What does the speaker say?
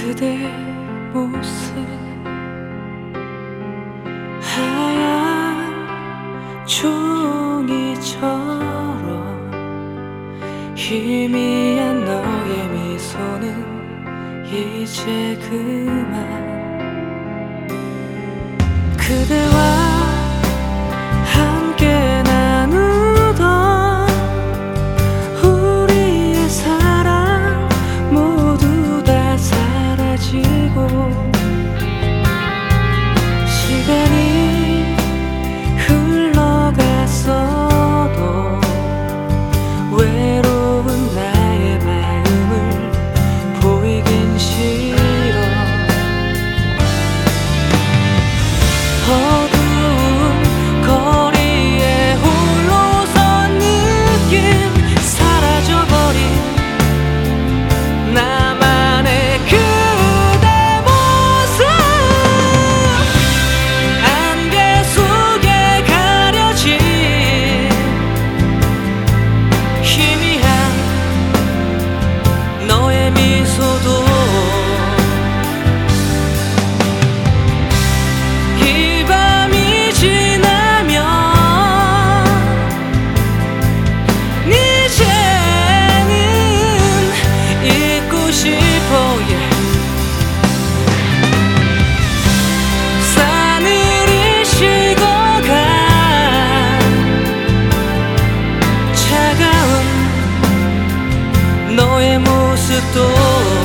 그대 모습. 하얀 종이처럼 희미한 너의 미소는 이제 그만 声もすと